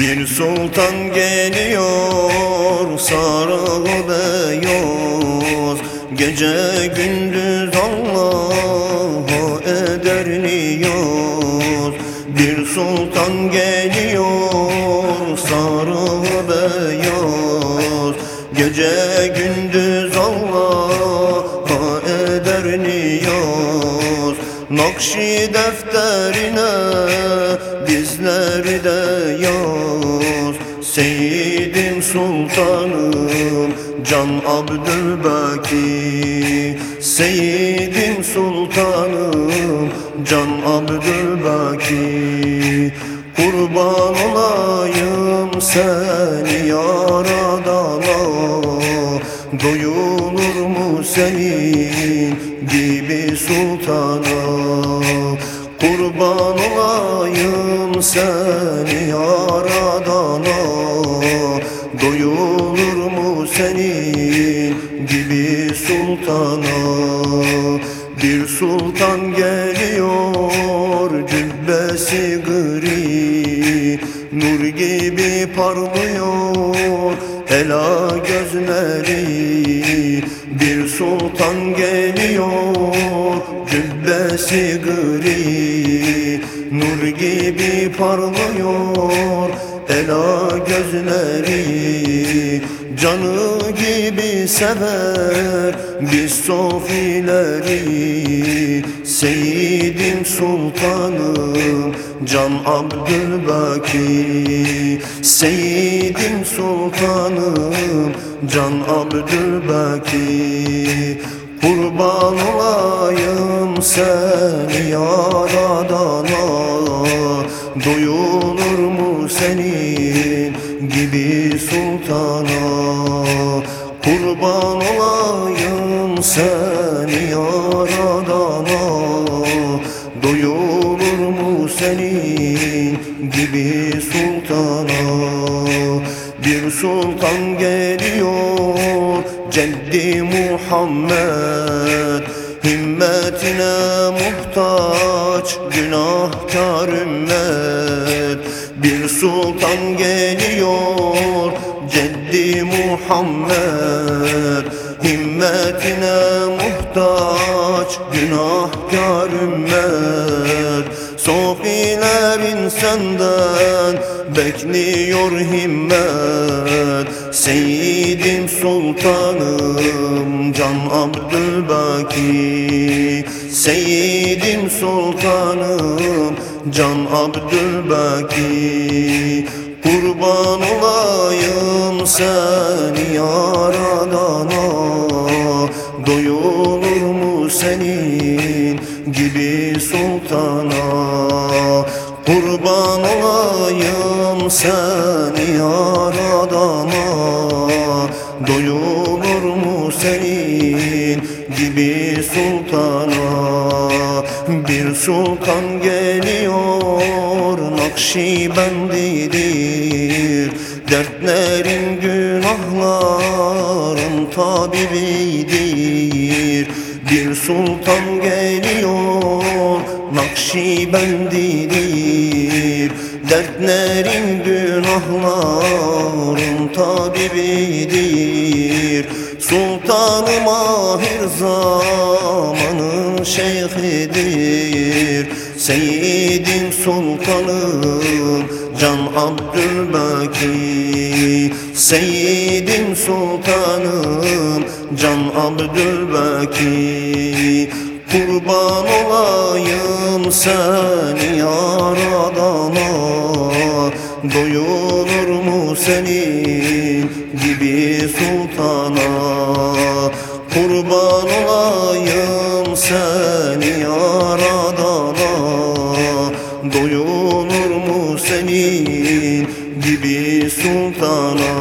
Bir sultan geliyor sarı beyaz Gece gündüz Allah'a eder niyaz Bir sultan geliyor sarı beyaz Gece gündüz Allah'a Nakşi defterine bizleri de yaz. Seyyidim sultanım Can Abdülbaki. Seyyidim sultanım Can Abdülbaki. Kurban olayım seni senin gibi sultana Kurban olayım seni yaradana Doyulur mu senin gibi sultana? Bir sultan geliyor cübbesi gri Nur gibi parlıyor ela gözleri Bir sultan geliyor. Cübbesi gri Nur gibi parlıyor. Ela gözleri Canı gibi sever biz sofileri. Seyyidim sultanım Can Abdülbaki. Seyyidim sultanım Can Abdülbaki. Kurban olayım seni yaradana mu senin gibi sultana Kurban olayım seni yaradana. Doyulur mu senin gibi sultana? Bir sultan geliyor Ceddi Muhammed Himmetine muhtaç günahkar ümmet. Bir sultan geliyor Ceddi Muhammed. Himmetine muhtaç günahkar ümmet. Sofilerin senden bekliyor himmet. Seyyidim sultanım Can Abdülbaki Seyyidim sultanım Can Abdülbaki. Kurban olayım seni yaradana Doyulur mu senin gibi sultana? Kurban olayım seni yaradana Doyulur mu senin gibi sultana. Bir sultan geliyor Nakşibendidir Dertlerin günahların tabibidir. Bir sultan geliyor Nakşibendidir Dertlerin günahların tabibidir Sultan-ı Mahir zamanın şeyhidir. Seyyidim sultanım Can Abdülbaki. Seyyidim sultanım Can Abdülbaki. Kurban olayım seni yaradana Doyulur mu senin gibi sultana Kurban olayım seni yaradana Doyulur mu senin gibi sultana